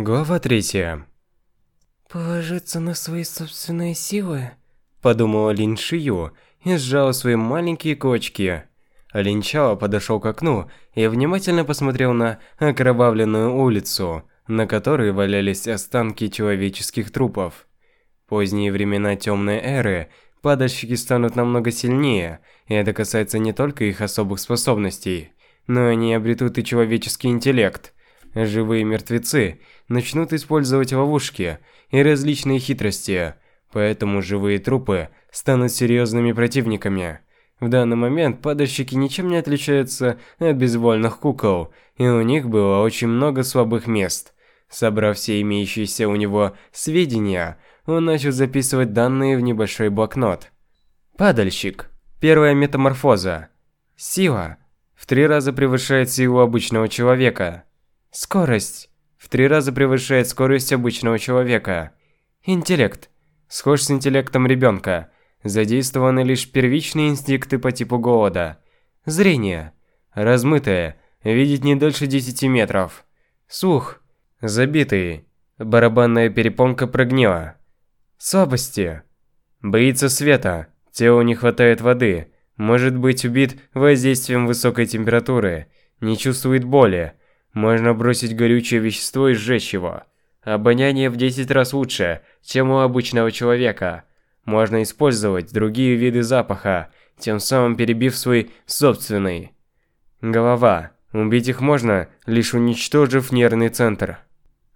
Глава третья. «Положиться на свои собственные силы?» Подумала Лин Шию и сжала свои маленькие кулачки. Лин Чао подошел к окну и внимательно посмотрел на окровавленную улицу, на которой валялись останки человеческих трупов. Поздние времена темной эры падальщики станут намного сильнее, и это касается не только их особых способностей, но они обретут и человеческий интеллект. Живые мертвецы начнут использовать ловушки и различные хитрости, поэтому живые трупы станут серьезными противниками. В данный момент падальщики ничем не отличаются от безвольных кукол, и у них было очень много слабых мест. Собрав все имеющиеся у него сведения, он начал записывать данные в небольшой блокнот. Падальщик. Первая метаморфоза. Сила. В три раза превышает силу обычного человека. Скорость в три раза превышает скорость обычного человека. Интеллект. Схож с интеллектом ребенка. Задействованы лишь первичные инстинкты по типу голода. Зрение. Размытое. Видеть не дольше 10 метров. Слух. Забитый. Барабанная перепонка прогнила. Слабости. Боится света. Телу не хватает воды. Может быть убит воздействием высокой температуры. Не чувствует боли. Можно бросить горючее вещество и сжечь его. Обоняние в 10 раз лучше, чем у обычного человека. Можно использовать другие виды запаха, тем самым перебив свой собственный. Голова. Убить их можно, лишь уничтожив нервный центр.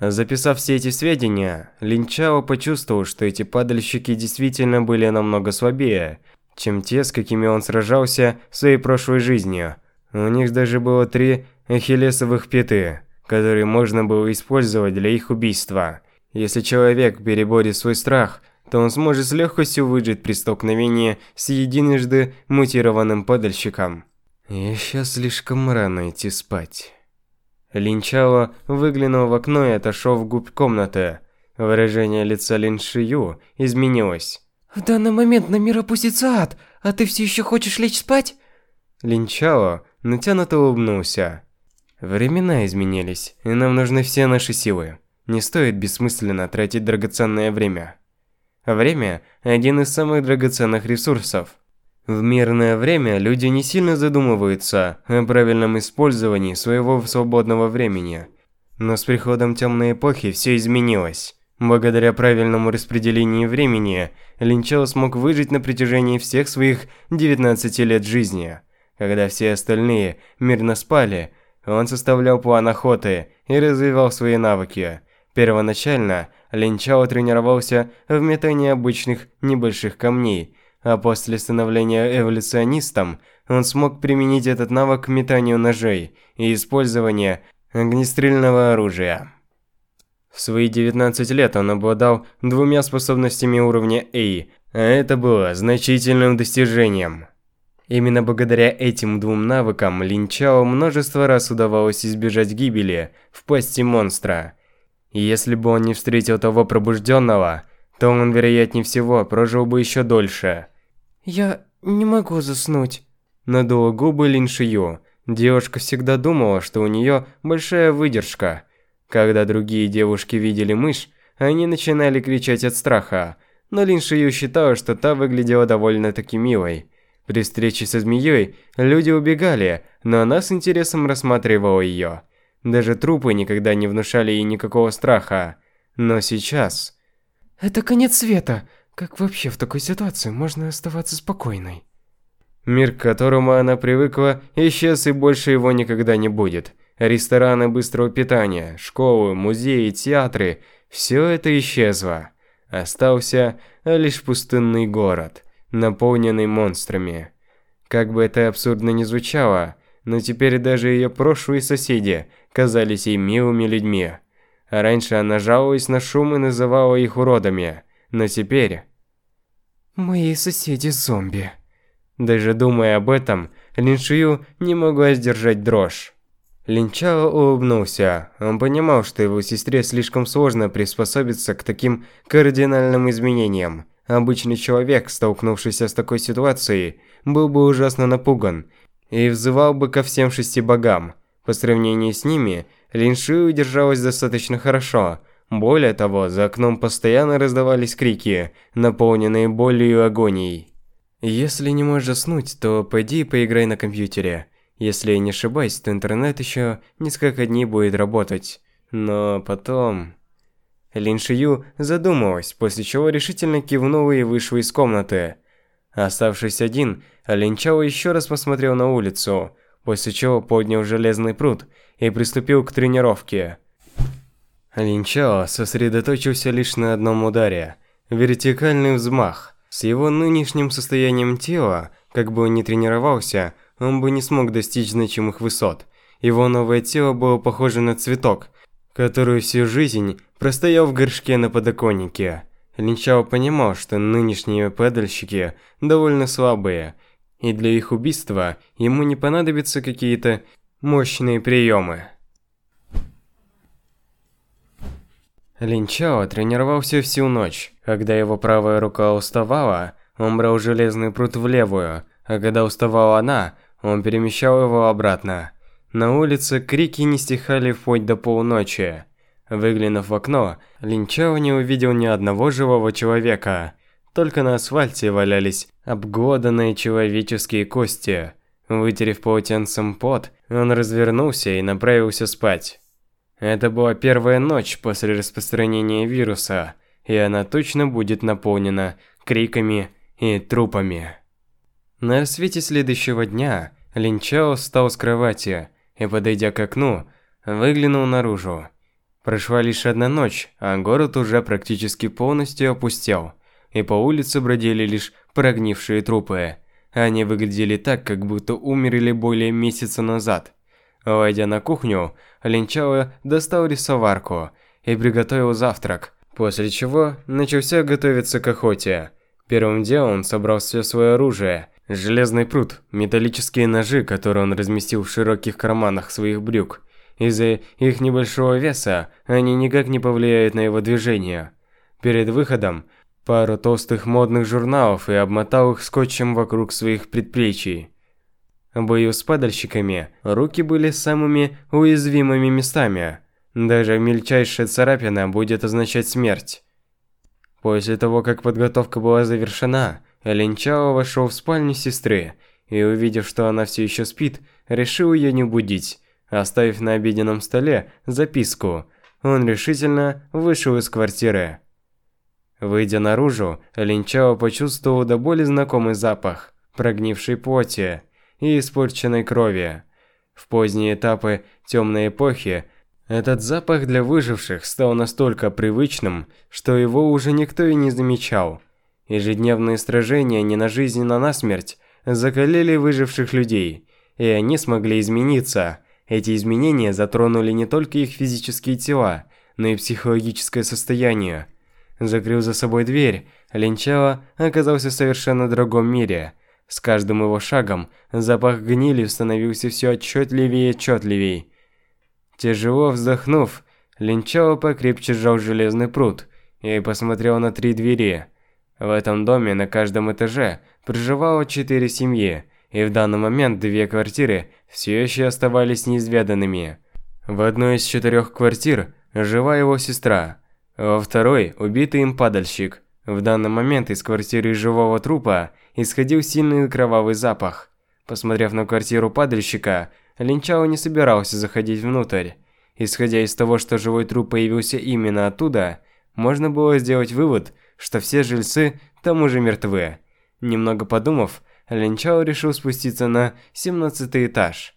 Записав все эти сведения, Линчао почувствовал, что эти падальщики действительно были намного слабее, чем те, с какими он сражался в своей прошлой жизни. У них даже было три ахиллесовых пяты, которые можно было использовать для их убийства. Если человек переборет свой страх, то он сможет с легкостью выжить при столкновении с единожды мутированным падальщиком. Еще слишком рано идти спать. Линчало выглянул в окно и отошел в губь комнаты. Выражение лица Лин Шию изменилось. «В данный момент на мир опустится ад, а ты все еще хочешь лечь спать?» Линчало натянуто улыбнулся. Времена изменились, и нам нужны все наши силы. Не стоит бессмысленно тратить драгоценное время. Время – один из самых драгоценных ресурсов. В мирное время люди не сильно задумываются о правильном использовании своего свободного времени. Но с приходом темной эпохи все изменилось. Благодаря правильному распределению времени, Линчао смог выжить на протяжении всех своих 19 лет жизни. Когда все остальные мирно спали, он составлял план охоты и развивал свои навыки. Первоначально Лин Чао тренировался в метании обычных небольших камней, а после становления эволюционистом он смог применить этот навык к метанию ножей и использованию огнестрельного оружия. В свои 19 лет он обладал двумя способностями уровня A, а это было значительным достижением. Именно благодаря этим двум навыкам Линчао множество раз удавалось избежать гибели в пасти монстра. И если бы он не встретил того пробужденного, то он, вероятнее всего, прожил бы еще дольше. «Я не могу заснуть», – надула губы Лин Шию. Девушка всегда думала, что у нее большая выдержка. Когда другие девушки видели мышь, они начинали кричать от страха, но Лин Шию считала, что та выглядела довольно-таки милой. При встрече со змеей люди убегали, но она с интересом рассматривала ее. Даже трупы никогда не внушали ей никакого страха. Но сейчас... Это конец света. Как вообще в такой ситуации можно оставаться спокойной? Мир, к которому она привыкла, исчез и больше его никогда не будет. Рестораны быстрого питания, школы, музеи, театры – все это исчезло. Остался лишь пустынный город – наполненный монстрами. Как бы это абсурдно ни звучало, но теперь даже ее прошлые соседи казались ей милыми людьми. А раньше она жаловалась на шум и называла их уродами, но теперь... Мои соседи зомби. Даже думая об этом, Линшию не могла сдержать дрожь. Линчао улыбнулся. Он понимал, что его сестре слишком сложно приспособиться к таким кардинальным изменениям. Обычный человек, столкнувшийся с такой ситуацией, был бы ужасно напуган и взывал бы ко всем шести богам. По сравнению с ними, Линши удержалась достаточно хорошо. Более того, за окном постоянно раздавались крики, наполненные болью и агонией. Если не можешь заснуть, то пойди и поиграй на компьютере. Если я не ошибаюсь, то интернет еще несколько дней будет работать. Но потом... Лин Шию задумалась, после чего решительно кивнула и вышла из комнаты. Оставшись один, Лин Чао еще раз посмотрел на улицу, после чего поднял железный пруд и приступил к тренировке. Лин Чао сосредоточился лишь на одном ударе – вертикальный взмах. С его нынешним состоянием тела, как бы он ни тренировался, он бы не смог достичь значимых высот. Его новое тело было похоже на цветок, который всю жизнь простоял в горшке на подоконнике. Линчао понимал, что нынешние падальщики довольно слабые, и для их убийства ему не понадобятся какие-то мощные приемы. Линчао тренировался всю ночь. Когда его правая рука уставала, он брал железный пруд в левую, а когда уставала она, он перемещал его обратно. На улице крики не стихали вплоть до полуночи. Выглянув в окно, Линчао не увидел ни одного живого человека. Только на асфальте валялись обглоданные человеческие кости. Вытерев полотенцем пот, он развернулся и направился спать. Это была первая ночь после распространения вируса, и она точно будет наполнена криками и трупами. На рассвете следующего дня Линчао встал с кровати и, подойдя к окну, выглянул наружу. Прошла лишь одна ночь, а город уже практически полностью опустел, и по улице бродили лишь прогнившие трупы. Они выглядели так, как будто умерли более месяца назад. Войдя на кухню, Линчао достал рисоварку и приготовил завтрак, после чего начался готовиться к охоте. Первым делом он собрал все свое оружие, железный пруд, металлические ножи, которые он разместил в широких карманах своих брюк, из-за их небольшого веса они никак не повлияют на его движение. Перед выходом пару толстых модных журналов и обмотал их скотчем вокруг своих предплечий. В бою с падальщиками руки были самыми уязвимыми местами. Даже мельчайшая царапина будет означать смерть. После того, как подготовка была завершена, Линчао вошел в спальню сестры и, увидев, что она все еще спит, решил ее не будить. Оставив на обеденном столе записку, он решительно вышел из квартиры. Выйдя наружу, Линчао почувствовал до боли знакомый запах прогнившей плоти и испорченной крови. В поздние этапы темной эпохи этот запах для выживших стал настолько привычным, что его уже никто и не замечал. Ежедневные сражения не на жизнь, а на смерть закалили выживших людей, и они смогли измениться – эти изменения затронули не только их физические тела, но и психологическое состояние. Закрыв за собой дверь, Линчао оказался в совершенно другом мире. С каждым его шагом запах гнили становился все отчетливее и отчетливее. Тяжело вздохнув, Линчао покрепче сжал железный пруд и посмотрел на три двери. В этом доме на каждом этаже проживало четыре семьи – и в данный момент две квартиры все еще оставались неизведанными. В одной из четырех квартир жива его сестра, во второй – убитый им падальщик. В данный момент из квартиры живого трупа исходил сильный кровавый запах. Посмотрев на квартиру падальщика, Линчао не собирался заходить внутрь. Исходя из того, что живой труп появился именно оттуда, можно было сделать вывод, что все жильцы там уже мертвы. Немного подумав, Линчао решил спуститься на 17 этаж.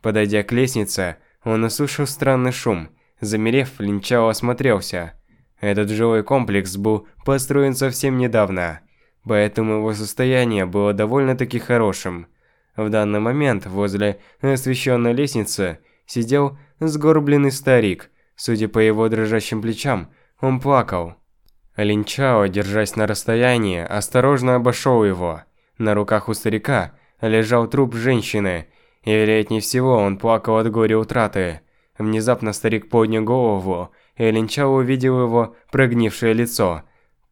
Подойдя к лестнице, он услышал странный шум. Замерев, Линчао осмотрелся. Этот жилой комплекс был построен совсем недавно, поэтому его состояние было довольно-таки хорошим. В данный момент возле освещенной лестницы сидел сгорбленный старик. Судя по его дрожащим плечам, он плакал. Линчао, держась на расстоянии, осторожно обошел его. На руках у старика лежал труп женщины, и вероятнее всего он плакал от горя утраты. Внезапно старик поднял голову, и Линчао увидел его прогнившее лицо.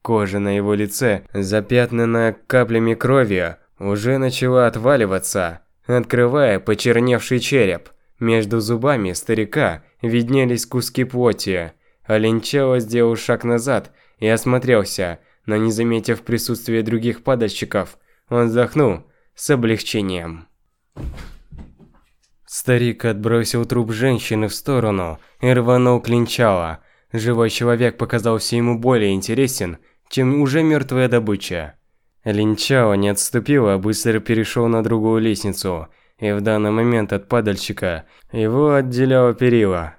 Кожа на его лице, запятнанная каплями крови, уже начала отваливаться, открывая почерневший череп. Между зубами старика виднелись куски плоти. Оленчало сделал шаг назад и осмотрелся, но не заметив присутствия других падальщиков, он вздохнул с облегчением. Старик отбросил труп женщины в сторону и рванул клинчало. Живой человек показался ему более интересен, чем уже мертвая добыча. Линчао не отступил, а быстро перешел на другую лестницу, и в данный момент от падальщика его отделяло перила.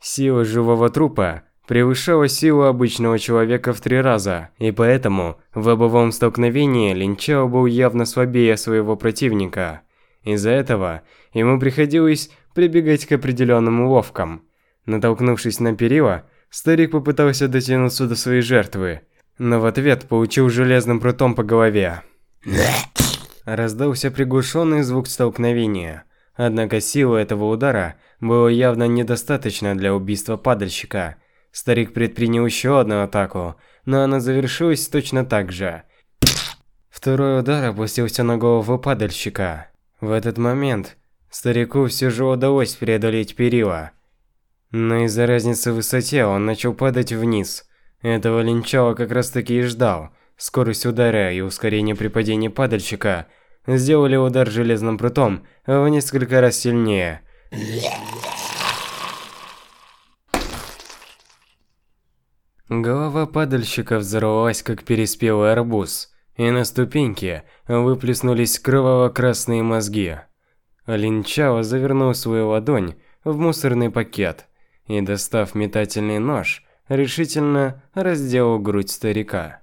Сила живого трупа превышала силу обычного человека в три раза, и поэтому в лобовом столкновении Линчао был явно слабее своего противника. Из-за этого ему приходилось прибегать к определенным уловкам. Натолкнувшись на перила, старик попытался дотянуться до своей жертвы, но в ответ получил железным прутом по голове. Раздался приглушенный звук столкновения. Однако силы этого удара было явно недостаточно для убийства падальщика. Старик предпринял еще одну атаку, но она завершилась точно так же. Второй удар опустился на голову падальщика. В этот момент старику все же удалось преодолеть перила. Но из-за разницы в высоте он начал падать вниз – этого линчала как раз таки и ждал. Скорость удара и ускорение при падении падальщика сделали удар железным прутом в несколько раз сильнее. Голова падальщика взорвалась, как переспелый арбуз, и на ступеньке выплеснулись кроваво-красные мозги. Линчао завернул свою ладонь в мусорный пакет и, достав метательный нож, решительно разделал грудь старика.